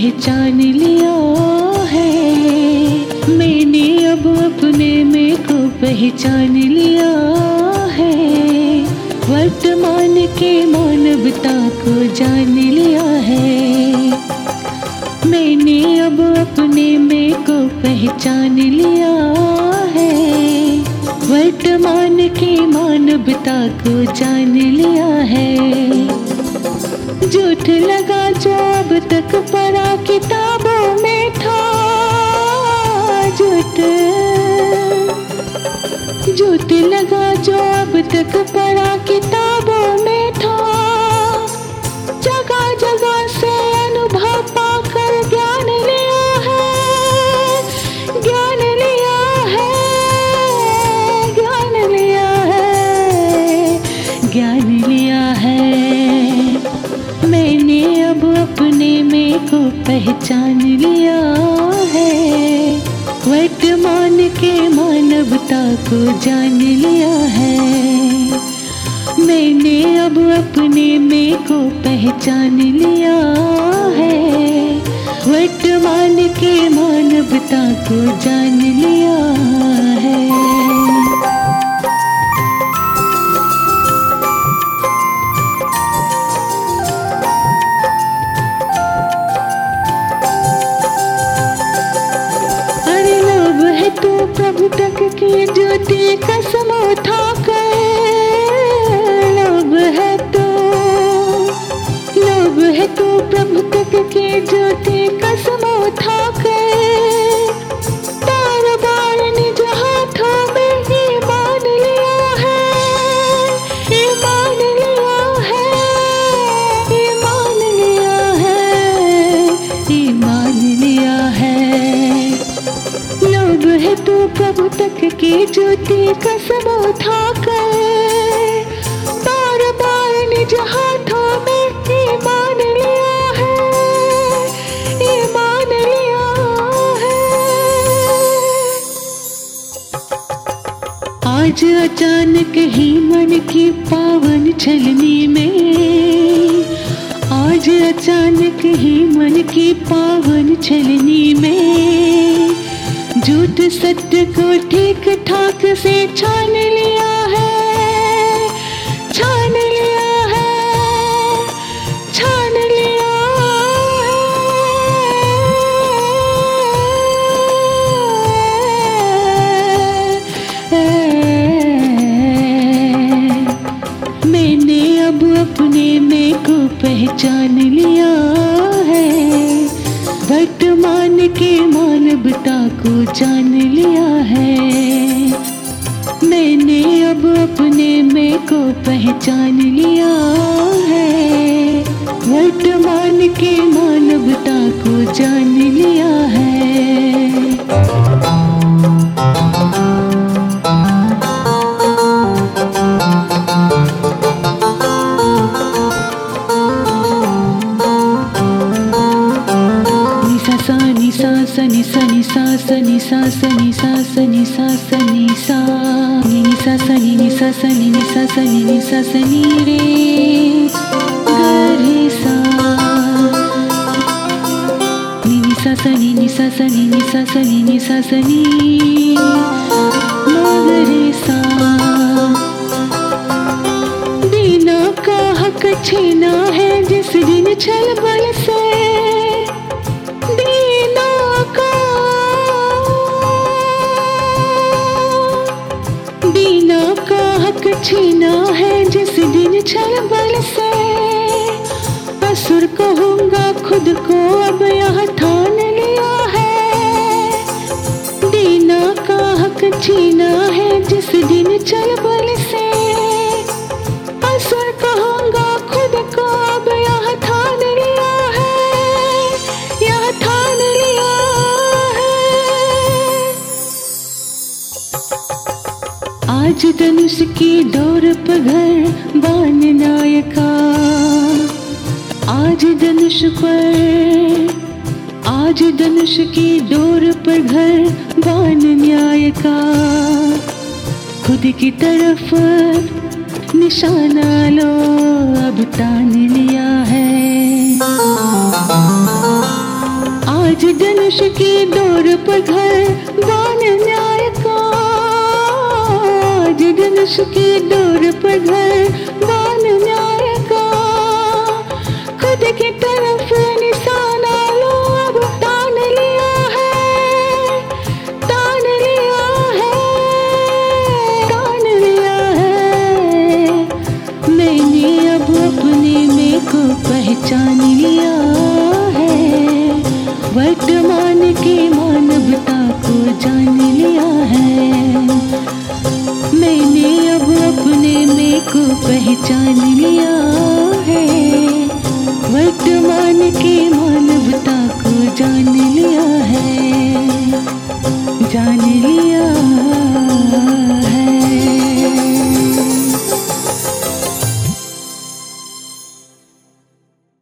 पहचान लिया है। मैंने अब अपने में को पहचान लिया है। वर्तमान के मानवता को जान लिया है। मैंने अब अपने में को पहचान लिया है। वर्तमान की मानवता को जान लिया है। झूठ लगा जो अब तक पढ़ा किताबों में था। झूठ झूठ लगा जो अब तक पढ़ा लिया है। मैंने अब अपने में को पहचान लिया है। वर्तमान के मानवता को जान लिया है। मैंने अब अपने में को पहचान लिया है। वर्तमान के मानवता को जान लिया प्रभु तक की ज्योति कसम उठा कर निज हाथों में ही मान लिया है ये मान लिया है मान लिया है मान लिया है। लोभ है तू प्रभु तक की ज्योति कसम आज अचानक ही मन की पावन छलनी में। आज अचानक ही मन की पावन छलनी में। झूठ सत्य को ठीक ठाक से छान लिया। पहचान लिया है। वर्तमान के मानवता को जान लिया है। मैंने अब अपने में को पहचान लिया है। वर्तमान के मानवता को जान लिया है। छीना है जिस दिन छल बल छीना है जिस दिन छल बल से। असुर कहूँगा, खुद को अब यह ठान लिया है। दीना का हक छीना है जिस दिन चल बल से। आज धनुष की डोर पर बान नायका। आज धनुष पर, आज धनुष की डोर पर घर बान न्याय का खुद की तरफ़ निशाना लो, अब तान लिया है। आज धनुष की डोर पर घर धनुष की डोर पर घर बान न्याय का। खुद की तरफ़ निशाना लो अब तान लिया है, तान लिया है, तान लिया है। मैंने अब अपने में को पहचान लिया।